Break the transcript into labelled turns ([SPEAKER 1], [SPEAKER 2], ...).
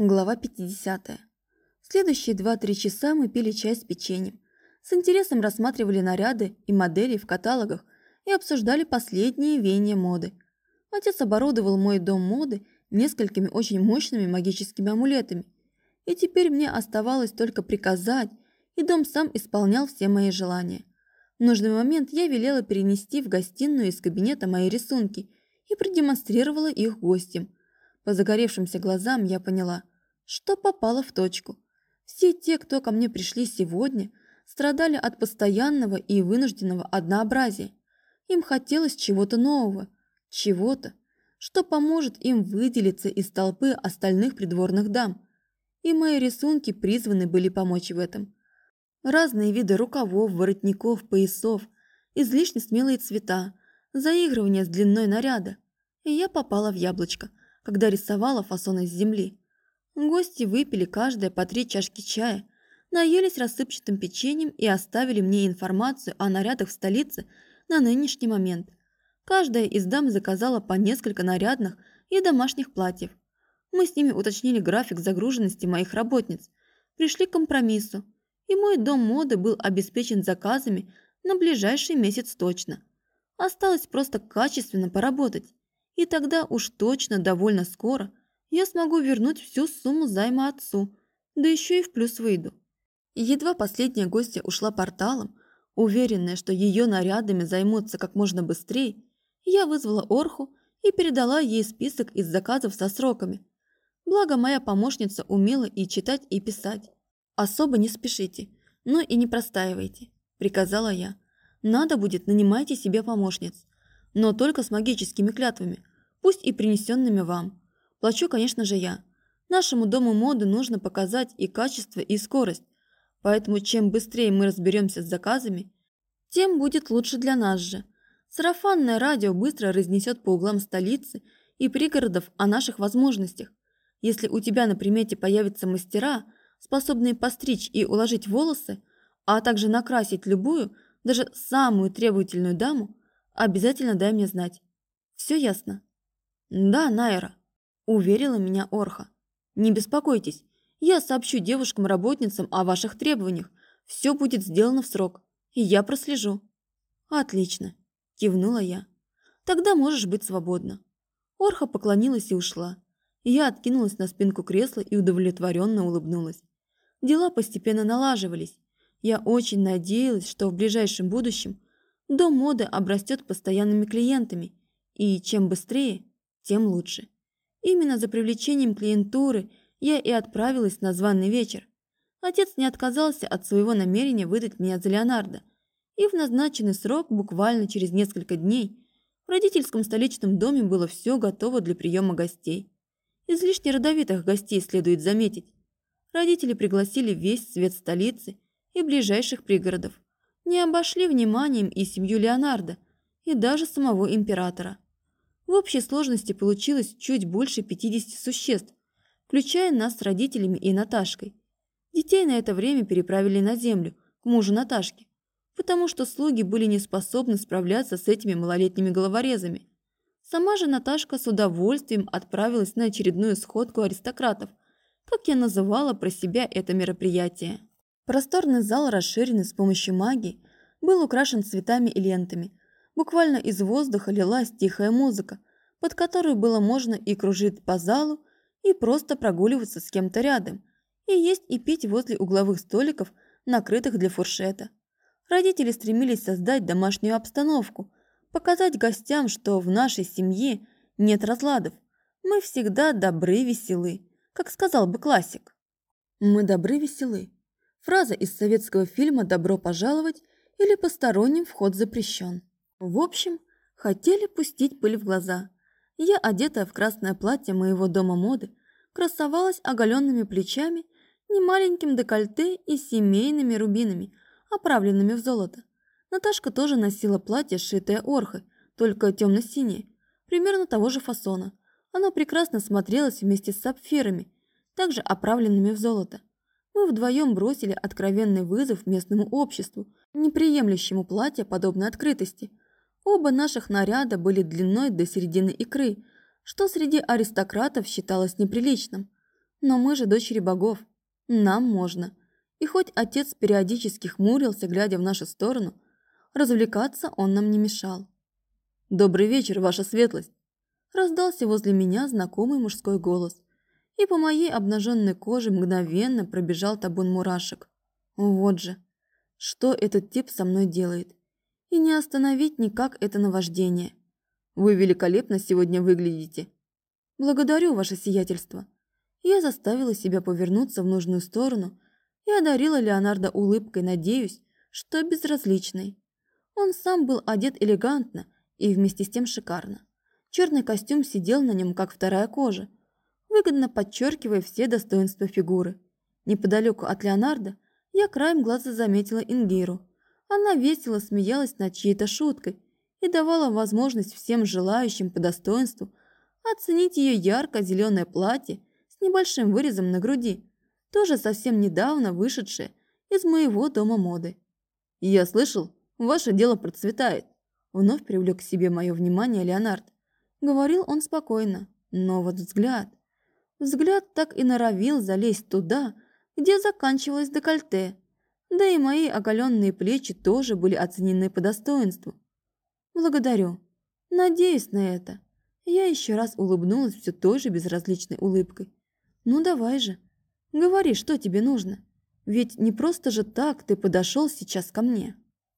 [SPEAKER 1] Глава 50. Следующие 2-3 часа мы пили чай с печеньем. С интересом рассматривали наряды и модели в каталогах и обсуждали последние веяния моды. Отец оборудовал мой дом моды несколькими очень мощными магическими амулетами. И теперь мне оставалось только приказать, и дом сам исполнял все мои желания. В нужный момент я велела перенести в гостиную из кабинета мои рисунки и продемонстрировала их гостям – по загоревшимся глазам я поняла, что попало в точку. Все те, кто ко мне пришли сегодня, страдали от постоянного и вынужденного однообразия. Им хотелось чего-то нового, чего-то, что поможет им выделиться из толпы остальных придворных дам. И мои рисунки призваны были помочь в этом. Разные виды рукавов, воротников, поясов, излишне смелые цвета, заигрывание с длиной наряда. И я попала в яблочко, когда рисовала фасоны с земли. Гости выпили каждая по три чашки чая, наелись рассыпчатым печеньем и оставили мне информацию о нарядах в столице на нынешний момент. Каждая из дам заказала по несколько нарядных и домашних платьев. Мы с ними уточнили график загруженности моих работниц, пришли к компромиссу, и мой дом моды был обеспечен заказами на ближайший месяц точно. Осталось просто качественно поработать и тогда уж точно довольно скоро я смогу вернуть всю сумму займа отцу, да еще и в плюс выйду. едва последняя гостья ушла порталом, уверенная, что ее нарядами займутся как можно быстрее, я вызвала Орху и передала ей список из заказов со сроками. Благо моя помощница умела и читать, и писать. «Особо не спешите, но и не простаивайте», – приказала я. «Надо будет, нанимайте себе помощниц, но только с магическими клятвами, пусть и принесенными вам. Плачу, конечно же, я. Нашему дому моды нужно показать и качество, и скорость, поэтому чем быстрее мы разберемся с заказами, тем будет лучше для нас же. Сарафанное радио быстро разнесет по углам столицы и пригородов о наших возможностях. Если у тебя на примете появятся мастера, способные постричь и уложить волосы, а также накрасить любую, даже самую требовательную даму, обязательно дай мне знать. Все ясно? «Да, Найра», – уверила меня Орха. «Не беспокойтесь, я сообщу девушкам-работницам о ваших требованиях. Все будет сделано в срок, и я прослежу». «Отлично», – кивнула я. «Тогда можешь быть свободна». Орха поклонилась и ушла. Я откинулась на спинку кресла и удовлетворенно улыбнулась. Дела постепенно налаживались. Я очень надеялась, что в ближайшем будущем дом моды обрастет постоянными клиентами, и чем быстрее, тем лучше. Именно за привлечением клиентуры я и отправилась на званый вечер. Отец не отказался от своего намерения выдать меня за Леонардо, и в назначенный срок, буквально через несколько дней, в родительском столичном доме было все готово для приема гостей. Излишне родовитых гостей следует заметить. Родители пригласили весь свет столицы и ближайших пригородов. Не обошли вниманием и семью Леонардо, и даже самого императора. В общей сложности получилось чуть больше 50 существ, включая нас с родителями и Наташкой. Детей на это время переправили на землю, к мужу Наташки, потому что слуги были не способны справляться с этими малолетними головорезами. Сама же Наташка с удовольствием отправилась на очередную сходку аристократов, как я называла про себя это мероприятие. Просторный зал, расширенный с помощью магии, был украшен цветами и лентами, Буквально из воздуха лилась тихая музыка, под которую было можно и кружить по залу, и просто прогуливаться с кем-то рядом, и есть и пить возле угловых столиков, накрытых для фуршета. Родители стремились создать домашнюю обстановку, показать гостям, что в нашей семье нет разладов. Мы всегда добры, веселы, как сказал бы классик. «Мы добры, веселы». Фраза из советского фильма «Добро пожаловать» или «Посторонним вход запрещен». В общем, хотели пустить пыль в глаза. Я, одетая в красное платье моего дома моды, красовалась оголенными плечами, немаленьким декольте и семейными рубинами, оправленными в золото. Наташка тоже носила платье, сшитое орхой, только темно-синее, примерно того же фасона. Оно прекрасно смотрелось вместе с сапфирами, также оправленными в золото. Мы вдвоем бросили откровенный вызов местному обществу, неприемлющему платье подобной открытости – Оба наших наряда были длиной до середины икры, что среди аристократов считалось неприличным. Но мы же дочери богов. Нам можно. И хоть отец периодически хмурился, глядя в нашу сторону, развлекаться он нам не мешал. «Добрый вечер, ваша светлость!» Раздался возле меня знакомый мужской голос, и по моей обнаженной коже мгновенно пробежал табун мурашек. Вот же, что этот тип со мной делает? И не остановить никак это наваждение. Вы великолепно сегодня выглядите. Благодарю, ваше сиятельство. Я заставила себя повернуться в нужную сторону и одарила Леонардо улыбкой, надеюсь, что безразличной. Он сам был одет элегантно и вместе с тем шикарно. Черный костюм сидел на нем, как вторая кожа, выгодно подчеркивая все достоинства фигуры. Неподалеку от Леонардо я краем глаза заметила Ингиру. Она весело смеялась над чьей-то шуткой и давала возможность всем желающим по достоинству оценить ее ярко-зеленое платье с небольшим вырезом на груди, тоже совсем недавно вышедшее из моего дома моды. «Я слышал, ваше дело процветает», – вновь привлек к себе мое внимание Леонард. Говорил он спокойно, но вот взгляд. Взгляд так и норовил залезть туда, где заканчивалось декольте, да и мои оголенные плечи тоже были оценены по достоинству. Благодарю. Надеюсь на это. Я еще раз улыбнулась все той же безразличной улыбкой. Ну давай же, говори, что тебе нужно. Ведь не просто же так ты подошел сейчас ко мне.